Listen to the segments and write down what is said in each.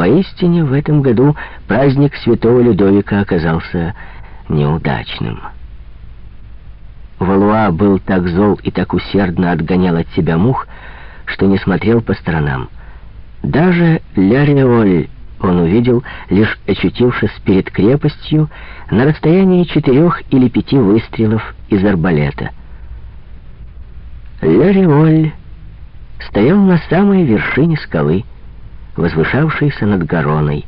Поистине в этом году праздник святого Людовика оказался неудачным. Валуа был так зол и так усердно отгонял от себя мух, что не смотрел по сторонам. Даже Ля Реоль он увидел, лишь очутившись перед крепостью на расстоянии четырех или пяти выстрелов из арбалета. Ля Реоль стоял на самой вершине скалы, возвышавшейся над Гороной,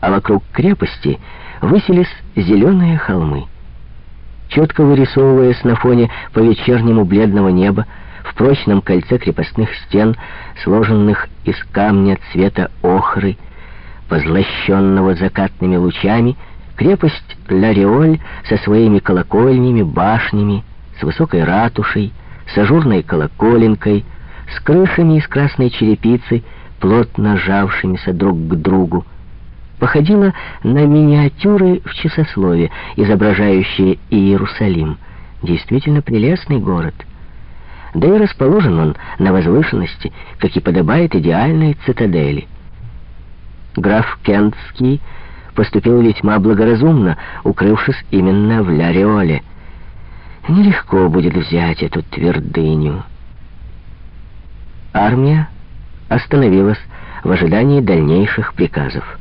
а вокруг крепости высились зеленые холмы. Четко вырисовываясь на фоне по вечернему бледного неба, в прочном кольце крепостных стен, сложенных из камня цвета охры, позлощенного закатными лучами, крепость Лариоль со своими колокольнями, башнями, с высокой ратушей, с ажурной колоколенкой, с крышами из красной черепицы, плотно жавшимися друг к другу, походила на миниатюры в часослове, изображающие Иерусалим. Действительно прелестный город. Да и расположен он на возвышенности, как и подобает идеальной цитадели. Граф Кентский поступил весьма благоразумно, укрывшись именно в Ляреоле. Нелегко будет взять эту твердыню. Армия остановилась в ожидании дальнейших приказов.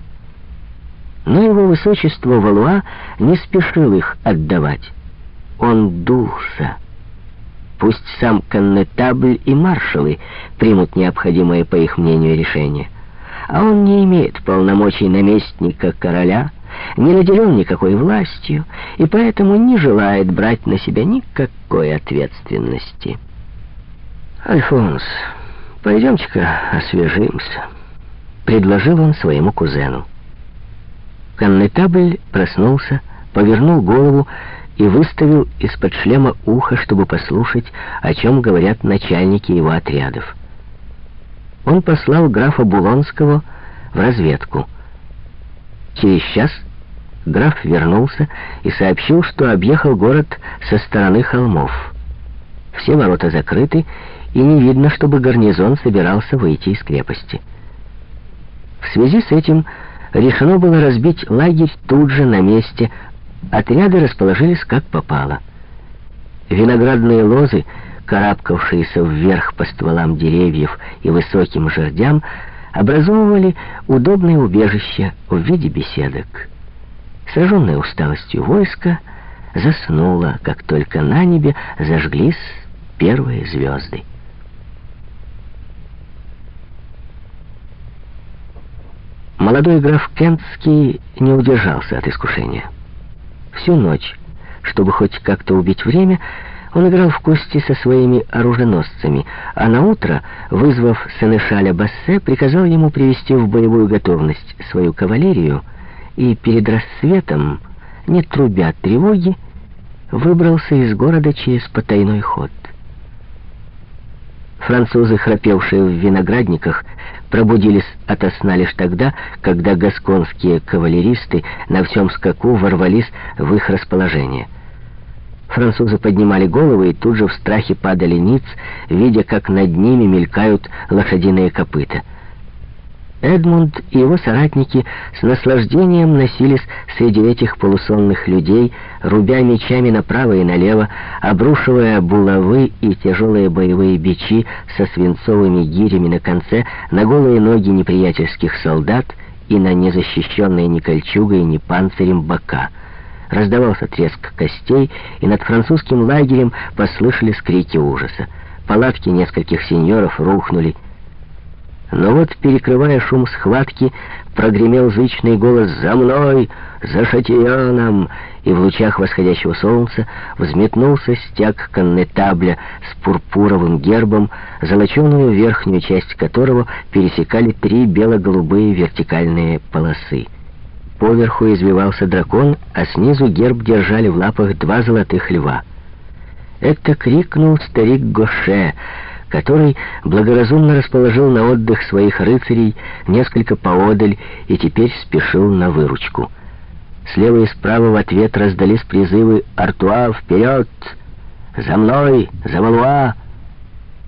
Но его высочество Валуа не спешил их отдавать. Он дулся. Пусть сам коннетабль и маршалы примут необходимое, по их мнению, решение. А он не имеет полномочий наместника короля, не наделен никакой властью, и поэтому не желает брать на себя никакой ответственности. «Альфонс, пойдемте-ка освежимся», — предложил он своему кузену. Коннетабль проснулся, повернул голову и выставил из-под шлема ухо, чтобы послушать, о чем говорят начальники его отрядов. Он послал графа Булонского в разведку. Через час граф вернулся и сообщил, что объехал город со стороны холмов. Все ворота закрыты, и не видно, чтобы гарнизон собирался выйти из крепости. В связи с этим решено было разбить лагерь тут же на месте. Отряды расположились как попало. Виноградные лозы, карабкавшиеся вверх по стволам деревьев и высоким жердям, образовывали удобное убежище в виде беседок. Сраженное усталостью войско заснуло, как только на небе зажглись первые звезды. Молодой граф Кентский не удержался от искушения. Всю ночь, чтобы хоть как-то убить время, он играл в кости со своими оруженосцами, а на утро, вызвав сенешаля Бассе, приказал ему привести в боевую готовность свою кавалерию и перед рассветом, не трубя тревоги, выбрался из города через потайной ход. Французы, храпевшие в виноградниках, пробудились ото сна лишь тогда, когда гасконские кавалеристы на всем скаку ворвались в их расположение. Французы поднимали головы и тут же в страхе падали ниц, видя, как над ними мелькают лошадиные копыта. Эдмунд и его соратники с наслаждением носились среди этих полусонных людей, рубя мечами направо и налево, обрушивая булавы и тяжелые боевые бичи со свинцовыми гирями на конце на голые ноги неприятельских солдат и на незащищенные ни кольчугой, ни панцирем бока. Раздавался треск костей, и над французским лагерем послышались крики ужаса. Палатки нескольких сеньоров рухнули, но вот, перекрывая шум схватки, прогремел зычный голос «За мной! За Шатияном!» И в лучах восходящего солнца взметнулся стяг коннетабля с пурпуровым гербом, золоченую верхнюю часть которого пересекали три бело-голубые вертикальные полосы. Поверху извивался дракон, а снизу герб держали в лапах два золотых льва. Это крикнул старик Гоше — который благоразумно расположил на отдых своих рыцарей несколько поодаль и теперь спешил на выручку. Слева и справа в ответ раздались призывы «Артуа, вперед! За мной! За Валуа!»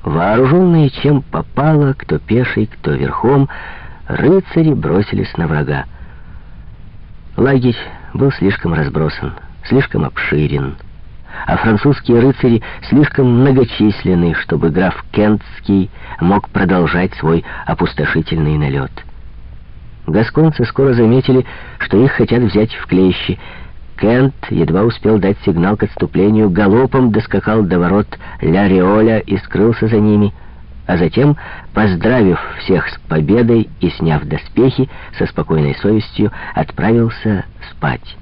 Вооруженные чем попало, кто пеший, кто верхом, рыцари бросились на врага. Лагерь был слишком разбросан, слишком обширен, а французские рыцари слишком многочисленны, чтобы граф Кентский мог продолжать свой опустошительный налет. Гасконцы скоро заметили, что их хотят взять в клещи. Кент едва успел дать сигнал к отступлению, галопом доскакал до ворот Ля Риоля и скрылся за ними — а затем, поздравив всех с победой и сняв доспехи, со спокойной совестью отправился спать.